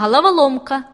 головоломка.